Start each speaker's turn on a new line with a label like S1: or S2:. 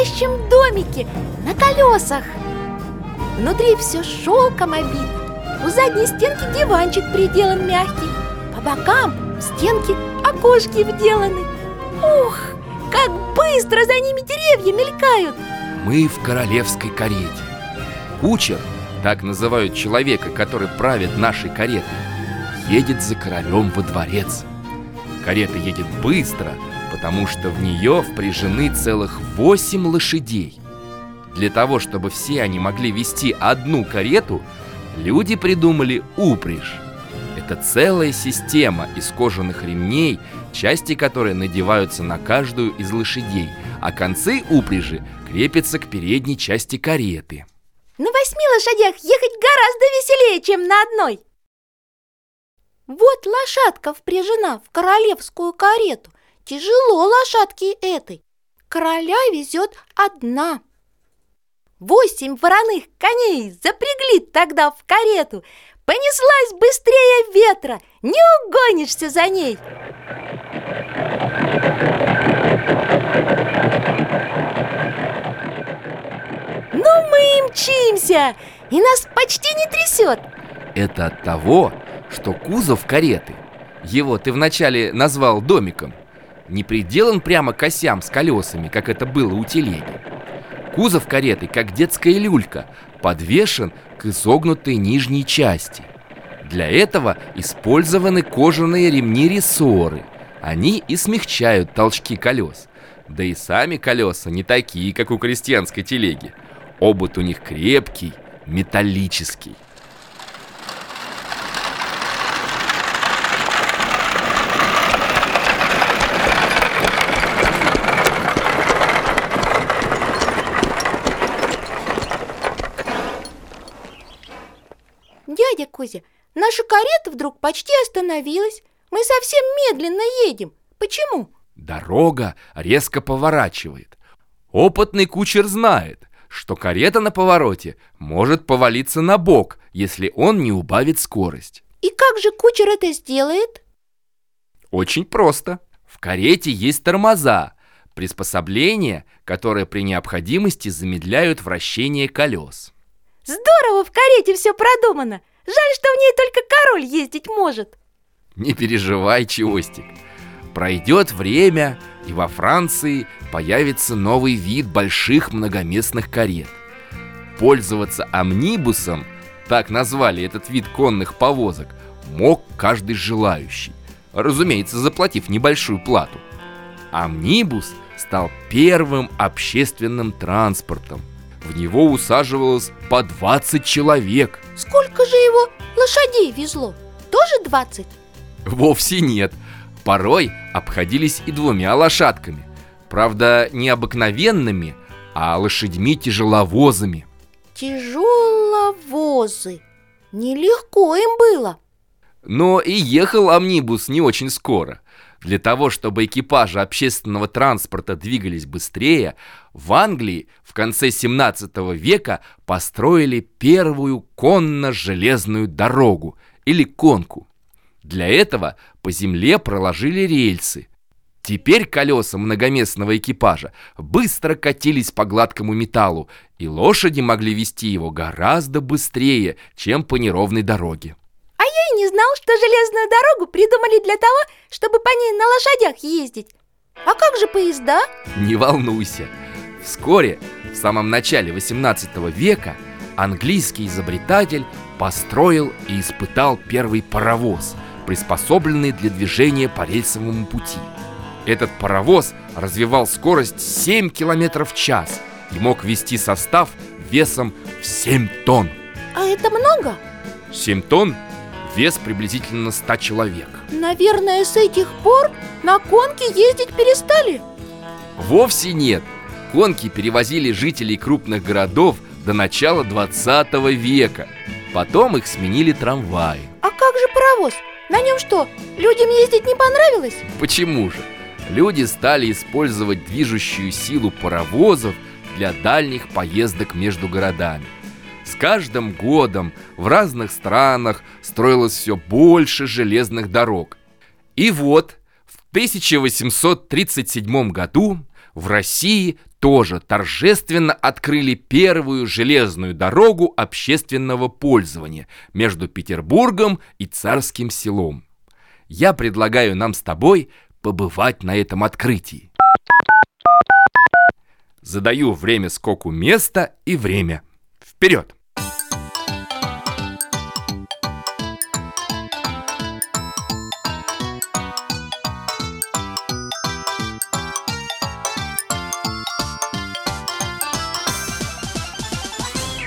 S1: настоящем домике на колесах. Внутри все шелком обито. У задней стенки диванчик приделан мягкий. По бокам в стенки окошки вделаны. Ух, как быстро за ними деревья мелькают!
S2: Мы в королевской карете. Кучер, так называют человека, который правит нашей каретой, едет за королем во дворец. Карета едет быстро, потому что в нее впряжены целых восемь лошадей. Для того, чтобы все они могли вести одну карету, люди придумали упряжь. Это целая система из кожаных ремней, части которой надеваются на каждую из лошадей, а концы упряжи крепятся к передней части кареты.
S1: На восьми лошадях ехать гораздо веселее, чем на одной. Вот лошадка впряжена в королевскую карету. Тяжело лошадке этой. Короля везет одна. Восемь вороных коней запрягли тогда в карету. Понеслась быстрее ветра, не угонишься за ней. Ну мы и мчимся, и нас почти не трясет.
S2: Это от того, что кузов кареты, его ты вначале назвал домиком, не приделан прямо к осям с колесами, как это было у телеги. Кузов кареты, как детская люлька, подвешен к изогнутой нижней части. Для этого использованы кожаные ремни-рессоры. Они и смягчают толчки колес. Да и сами колеса не такие, как у крестьянской телеги. Обод у них крепкий, металлический.
S1: Дядя Кузя, наша карета вдруг почти остановилась. Мы совсем медленно едем. Почему?
S2: Дорога резко поворачивает. Опытный кучер знает, что карета на повороте может повалиться на бок, если он не убавит скорость.
S1: И как же кучер это сделает?
S2: Очень просто. В карете есть тормоза, приспособления, которые при необходимости замедляют вращение колес.
S1: Здорово в карете все продумано. Жаль, что в ней только король ездить может.
S2: Не переживай, Чиостик. Пройдет время, и во Франции появится новый вид больших многоместных карет. Пользоваться амнибусом, так назвали этот вид конных повозок, мог каждый желающий, разумеется, заплатив небольшую плату. Амнибус стал первым общественным транспортом. В него усаживалось по 20 человек.
S1: Сколько же его лошадей везло? Тоже 20?
S2: Вовсе нет. Порой обходились и двумя лошадками. Правда, не обыкновенными, а лошадьми-тяжеловозами.
S1: Тяжеловозы. Нелегко им было.
S2: Но и ехал амнибус не очень скоро. Для того, чтобы экипажи общественного транспорта двигались быстрее, в Англии в конце 17 века построили первую конно-железную дорогу или конку. Для этого по земле проложили рельсы. Теперь колеса многоместного экипажа быстро катились по гладкому металлу, и лошади могли вести его гораздо быстрее, чем по неровной дороге.
S1: Знал, что железную дорогу придумали для того, чтобы по ней на лошадях ездить. А как же поезда?
S2: Не волнуйся. Вскоре, в самом начале 18 века, английский изобретатель построил и испытал первый паровоз, приспособленный для движения по рельсовому пути. Этот паровоз развивал скорость 7 км в час и мог вести состав весом в 7 тонн.
S1: А это много?
S2: 7 тонн – вес приблизительно 100 человек.
S1: Наверное, с этих пор на конке ездить перестали?
S2: Вовсе нет. Конки перевозили жителей крупных городов до начала 20 века. Потом их сменили трамваи.
S1: А как же паровоз? На нем что, людям ездить не понравилось?
S2: Почему же? Люди стали использовать движущую силу паровозов для дальних поездок между городами. С каждым годом в разных странах строилось все больше железных дорог. И вот в 1837 году в России тоже торжественно открыли первую железную дорогу общественного пользования между Петербургом и Царским селом. Я предлагаю нам с тобой побывать на этом открытии. Задаю время скоку места и время. Вперед!